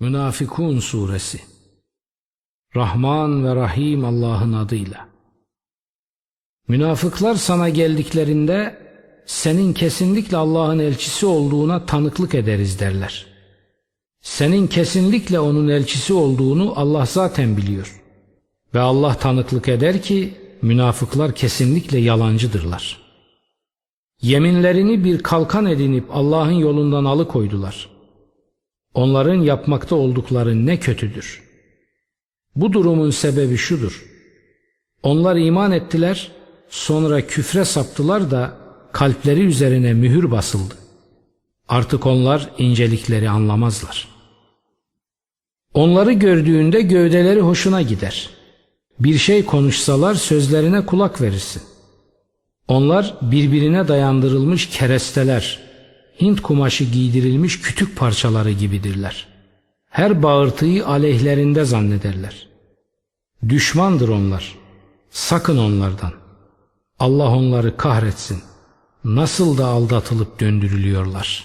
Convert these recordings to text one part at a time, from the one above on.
Münafikun Suresi Rahman ve Rahim Allah'ın adıyla Münafıklar sana geldiklerinde senin kesinlikle Allah'ın elçisi olduğuna tanıklık ederiz derler. Senin kesinlikle onun elçisi olduğunu Allah zaten biliyor. Ve Allah tanıklık eder ki münafıklar kesinlikle yalancıdırlar. Yeminlerini bir kalkan edinip Allah'ın yolundan alıkoydular. Onların yapmakta oldukları ne kötüdür. Bu durumun sebebi şudur. Onlar iman ettiler, sonra küfre saptılar da kalpleri üzerine mühür basıldı. Artık onlar incelikleri anlamazlar. Onları gördüğünde gövdeleri hoşuna gider. Bir şey konuşsalar sözlerine kulak verirsin. Onlar birbirine dayandırılmış keresteler, Hint kumaşı giydirilmiş kütük parçaları gibidirler. Her bağırtıyı aleyhlerinde zannederler. Düşmandır onlar. Sakın onlardan. Allah onları kahretsin. Nasıl da aldatılıp döndürülüyorlar.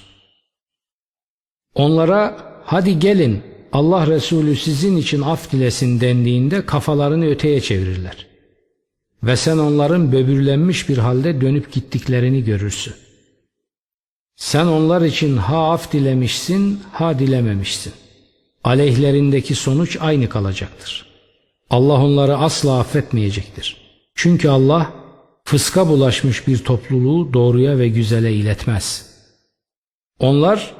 Onlara hadi gelin Allah Resulü sizin için af dilesin dendiğinde kafalarını öteye çevirirler. Ve sen onların böbürlenmiş bir halde dönüp gittiklerini görürsün. Sen onlar için ha af dilemişsin ha dilememişsin. Aleyhlerindeki sonuç aynı kalacaktır. Allah onları asla affetmeyecektir. Çünkü Allah fıska bulaşmış bir topluluğu doğruya ve güzele iletmez. Onlar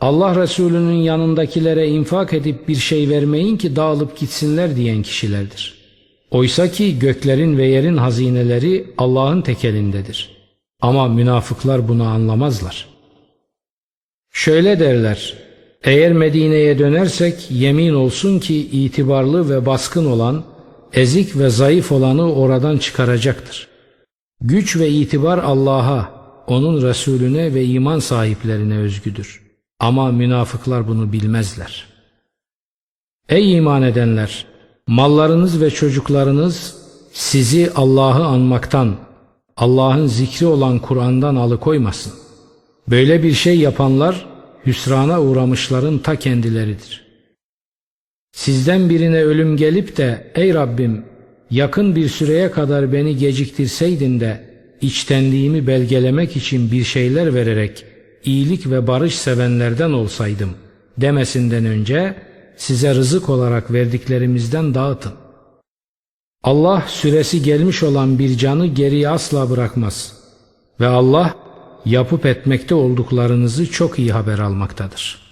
Allah Resulü'nün yanındakilere infak edip bir şey vermeyin ki dağılıp gitsinler diyen kişilerdir. Oysa ki göklerin ve yerin hazineleri Allah'ın tekelindedir. Ama münafıklar bunu anlamazlar. Şöyle derler, eğer Medine'ye dönersek yemin olsun ki itibarlı ve baskın olan, ezik ve zayıf olanı oradan çıkaracaktır. Güç ve itibar Allah'a, onun Resulüne ve iman sahiplerine özgüdür. Ama münafıklar bunu bilmezler. Ey iman edenler! Mallarınız ve çocuklarınız sizi Allah'ı anmaktan, Allah'ın zikri olan Kur'an'dan alıkoymasın. Böyle bir şey yapanlar hüsrana uğramışların ta kendileridir. Sizden birine ölüm gelip de ey Rabbim yakın bir süreye kadar beni geciktirseydin de içtenliğimi belgelemek için bir şeyler vererek iyilik ve barış sevenlerden olsaydım demesinden önce size rızık olarak verdiklerimizden dağıtın. Allah süresi gelmiş olan bir canı geriye asla bırakmaz. Ve Allah yapıp etmekte olduklarınızı çok iyi haber almaktadır.''